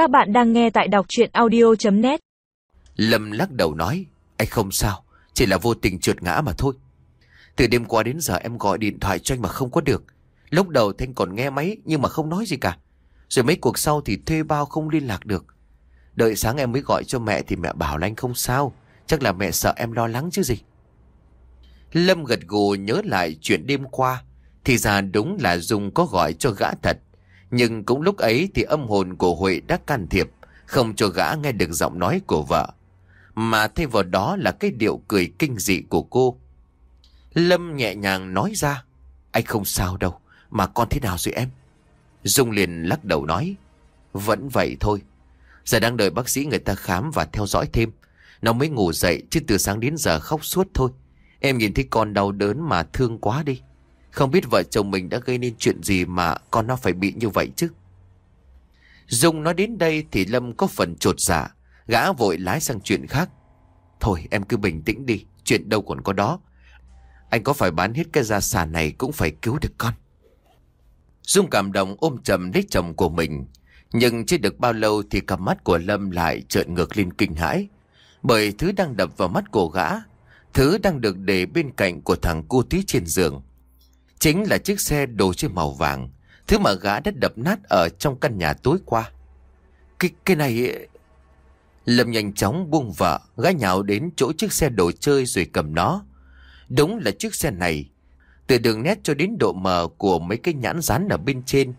Các bạn đang nghe tại đọc chuyện audio.net Lâm lắc đầu nói Anh không sao, chỉ là vô tình trượt ngã mà thôi. Từ đêm qua đến giờ em gọi điện thoại cho anh mà không có được. Lúc đầu Thanh còn nghe máy nhưng mà không nói gì cả. Rồi mấy cuộc sau thì thuê bao không liên lạc được. Đợi sáng em mới gọi cho mẹ thì mẹ bảo là anh không sao. Chắc là mẹ sợ em lo lắng chứ gì. Lâm gật gù nhớ lại chuyện đêm qua. Thì ra đúng là Dung có gọi cho gã thật. Nhưng cũng lúc ấy thì âm hồn của Huệ đã can thiệp, không cho gã nghe được giọng nói của vợ. Mà thay vào đó là cái điệu cười kinh dị của cô. Lâm nhẹ nhàng nói ra, anh không sao đâu, mà con thế nào rồi em? Dung liền lắc đầu nói, vẫn vậy thôi. Giờ đang đợi bác sĩ người ta khám và theo dõi thêm. Nó mới ngủ dậy chứ từ sáng đến giờ khóc suốt thôi. Em nhìn thấy con đau đớn mà thương quá đi. Không biết vợ chồng mình đã gây nên chuyện gì mà con nó phải bị như vậy chứ. Dung nói đến đây thì Lâm có phần trột dạ, gã vội lái sang chuyện khác. Thôi em cứ bình tĩnh đi, chuyện đâu còn có đó. Anh có phải bán hết cái gia sản này cũng phải cứu được con. Dung cảm động ôm chầm lấy chồng của mình. Nhưng chưa được bao lâu thì cặp mắt của Lâm lại trợn ngược lên kinh hãi. Bởi thứ đang đập vào mắt của gã, thứ đang được để bên cạnh của thằng cu tí trên giường Chính là chiếc xe đồ chơi màu vàng Thứ mà gã đã đập nát ở trong căn nhà tối qua. Cái, cái này... Lâm nhanh chóng buông vợ Gã nhào đến chỗ chiếc xe đồ chơi rồi cầm nó. Đúng là chiếc xe này Từ đường nét cho đến độ mờ của mấy cái nhãn rán ở bên trên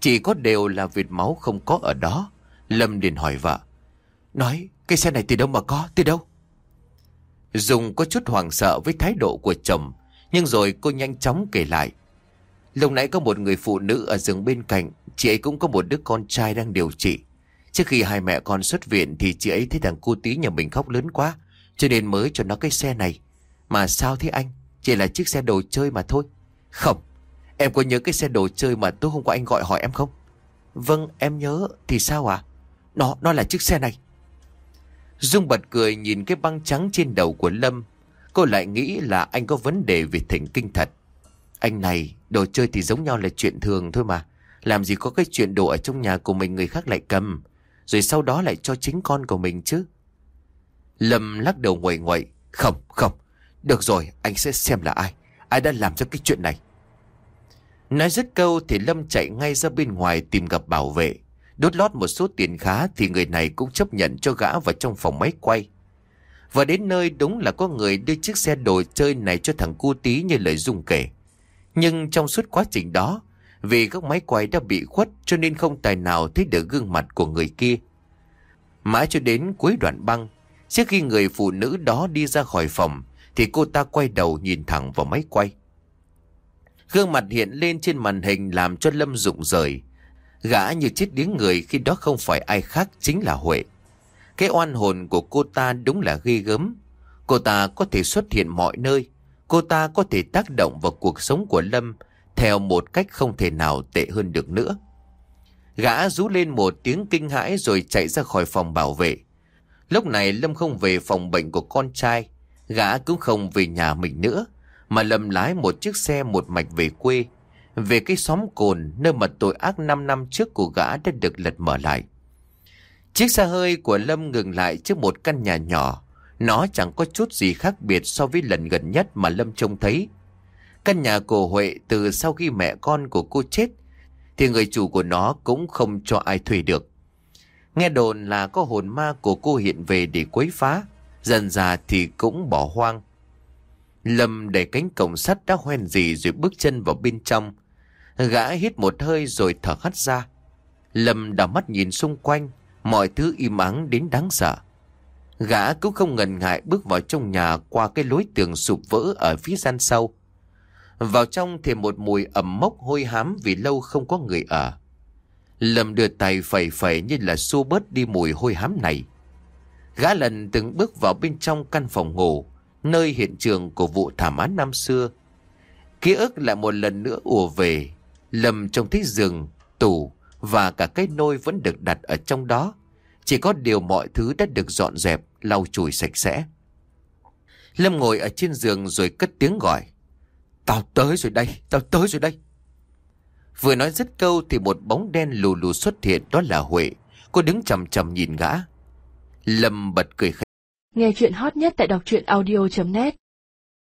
Chỉ có đều là vệt máu không có ở đó. Lâm liền hỏi vợ Nói cái xe này từ đâu mà có từ đâu? Dùng có chút hoảng sợ với thái độ của chồng nhưng rồi cô nhanh chóng kể lại. Lúc nãy có một người phụ nữ ở giường bên cạnh, chị ấy cũng có một đứa con trai đang điều trị. Trước khi hai mẹ con xuất viện thì chị ấy thấy thằng cô tí nhà mình khóc lớn quá, cho nên mới cho nó cái xe này. Mà sao thế anh? Chỉ là chiếc xe đồ chơi mà thôi. Không, em có nhớ cái xe đồ chơi mà tối hôm qua anh gọi hỏi em không? Vâng, em nhớ. Thì sao ạ? À? Nó, nó là chiếc xe này. Dung bật cười nhìn cái băng trắng trên đầu của Lâm Cô lại nghĩ là anh có vấn đề về thỉnh kinh thật. Anh này, Đồ chơi thì giống nhau là chuyện thường thôi mà. Làm gì có cái chuyện đồ ở trong nhà của mình Người khác lại cầm, Rồi sau đó lại cho chính con của mình chứ. Lâm lắc đầu nguội nguội. Không không. Được rồi, anh sẽ xem là ai. Ai đã làm ra cái chuyện này? Nói dứt câu thì Lâm chạy ngay ra bên ngoài tìm gặp bảo vệ. Đốt lót một số tiền khá thì người này cũng chấp nhận cho gã vào trong phòng máy quay. Và đến nơi đúng là có người đưa chiếc xe đồ chơi này cho thằng cu tí như lời dung kể. Nhưng trong suốt quá trình đó, vì các máy quay đã bị khuất cho nên không tài nào thấy được gương mặt của người kia. Mãi cho đến cuối đoạn băng, trước khi người phụ nữ đó đi ra khỏi phòng, thì cô ta quay đầu nhìn thẳng vào máy quay. Gương mặt hiện lên trên màn hình làm cho Lâm rụng rời. Gã như chết điếng người khi đó không phải ai khác chính là Huệ. Cái oan hồn của cô ta đúng là ghi gớm. Cô ta có thể xuất hiện mọi nơi. Cô ta có thể tác động vào cuộc sống của Lâm theo một cách không thể nào tệ hơn được nữa. Gã rú lên một tiếng kinh hãi rồi chạy ra khỏi phòng bảo vệ. Lúc này Lâm không về phòng bệnh của con trai. Gã cũng không về nhà mình nữa. Mà Lâm lái một chiếc xe một mạch về quê. Về cái xóm cồn nơi mà tội ác 5 năm trước của gã đã được lật mở lại. Chiếc xe hơi của Lâm ngừng lại trước một căn nhà nhỏ. Nó chẳng có chút gì khác biệt so với lần gần nhất mà Lâm trông thấy. Căn nhà cổ Huệ từ sau khi mẹ con của cô chết, thì người chủ của nó cũng không cho ai thuê được. Nghe đồn là có hồn ma của cô hiện về để quấy phá, dần già thì cũng bỏ hoang. Lâm đẩy cánh cổng sắt đã hoen gì rồi bước chân vào bên trong. Gã hít một hơi rồi thở hắt ra. Lâm đảo mắt nhìn xung quanh mọi thứ im ắng đến đáng sợ. Gã cũng không ngần ngại bước vào trong nhà qua cái lối tường sụp vỡ ở phía gian sau. Vào trong thì một mùi ẩm mốc hôi hám vì lâu không có người ở. Lâm đưa tay phẩy phẩy như là xua bớt đi mùi hôi hám này. Gã lần từng bước vào bên trong căn phòng ngủ, nơi hiện trường của vụ thảm án năm xưa. Ký ức lại một lần nữa ùa về, Lâm trông thấy rừng tủ, và cả cái nôi vẫn được đặt ở trong đó. Chỉ có điều mọi thứ đã được dọn dẹp, lau chùi sạch sẽ. Lâm ngồi ở trên giường rồi cất tiếng gọi. Tao tới rồi đây, tao tới rồi đây. Vừa nói dứt câu thì một bóng đen lù lù xuất hiện đó là Huệ. Cô đứng chầm chầm nhìn gã. Lâm bật cười khẽ. Nghe chuyện hot nhất tại đọc truyện audio.net